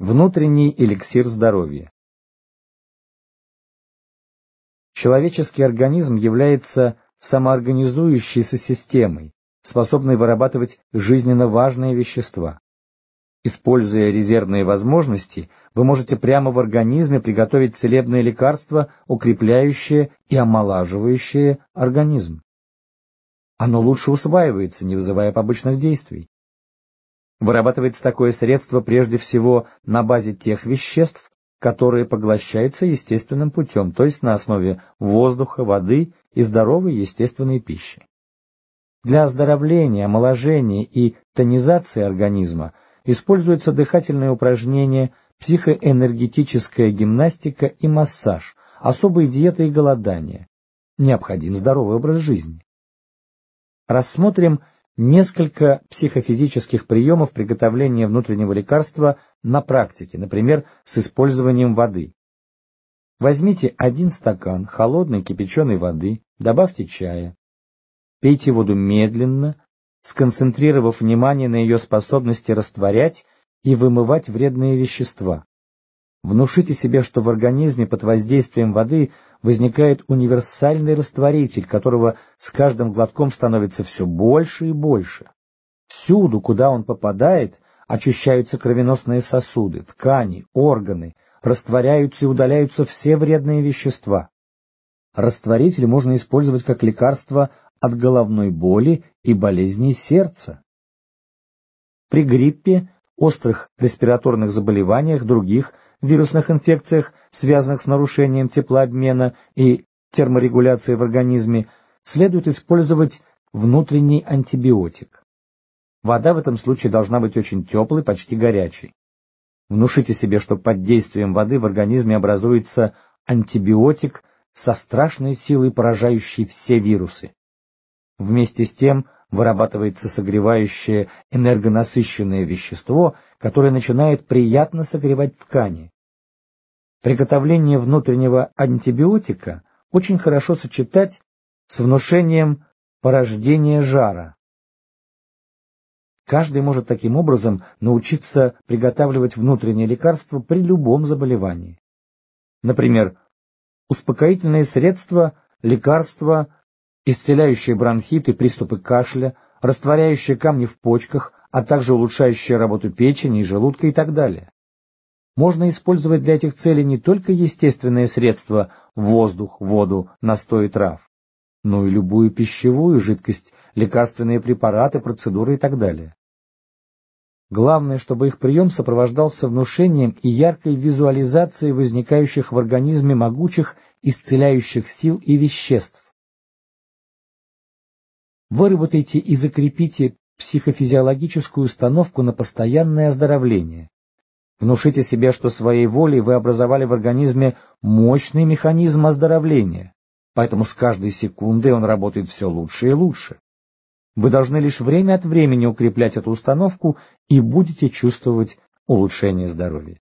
Внутренний эликсир здоровья. Человеческий организм является самоорганизующейся системой, способной вырабатывать жизненно важные вещества. Используя резервные возможности, вы можете прямо в организме приготовить целебное лекарство, укрепляющее и омолаживающее организм. Оно лучше усваивается, не вызывая побочных действий. Вырабатывается такое средство прежде всего на базе тех веществ, которые поглощаются естественным путем, то есть на основе воздуха, воды и здоровой естественной пищи. Для оздоровления, омоложения и тонизации организма используются дыхательные упражнения, психоэнергетическая гимнастика и массаж, особые диеты и голодание. Необходим здоровый образ жизни. Рассмотрим несколько психофизических приемов приготовления внутреннего лекарства на практике, например, с использованием воды. Возьмите один стакан холодной кипяченой воды, добавьте чая. Пейте воду медленно, сконцентрировав внимание на ее способности растворять и вымывать вредные вещества. Внушите себе, что в организме под воздействием воды возникает универсальный растворитель, которого с каждым глотком становится все больше и больше. Всюду, куда он попадает, очищаются кровеносные сосуды, ткани, органы, растворяются и удаляются все вредные вещества. Растворитель можно использовать как лекарство от головной боли и болезней сердца. При гриппе, острых респираторных заболеваниях, других вирусных инфекциях, связанных с нарушением теплообмена и терморегуляцией в организме, следует использовать внутренний антибиотик. Вода в этом случае должна быть очень теплой, почти горячей. Внушите себе, что под действием воды в организме образуется антибиотик со страшной силой, поражающий все вирусы. Вместе с тем вырабатывается согревающее энергонасыщенное вещество, которое начинает приятно согревать ткани. Приготовление внутреннего антибиотика очень хорошо сочетать с внушением порождения жара. Каждый может таким образом научиться приготавливать внутреннее лекарство при любом заболевании. Например, успокоительные средства, лекарства, исцеляющие бронхиты, приступы кашля, растворяющие камни в почках, а также улучшающие работу печени и желудка и так далее. Можно использовать для этих целей не только естественные средства – воздух, воду, настой трав, но и любую пищевую жидкость, лекарственные препараты, процедуры и так далее. Главное, чтобы их прием сопровождался внушением и яркой визуализацией возникающих в организме могучих исцеляющих сил и веществ. Выработайте и закрепите психофизиологическую установку на постоянное оздоровление. Внушите себе, что своей волей вы образовали в организме мощный механизм оздоровления, поэтому с каждой секундой он работает все лучше и лучше. Вы должны лишь время от времени укреплять эту установку и будете чувствовать улучшение здоровья.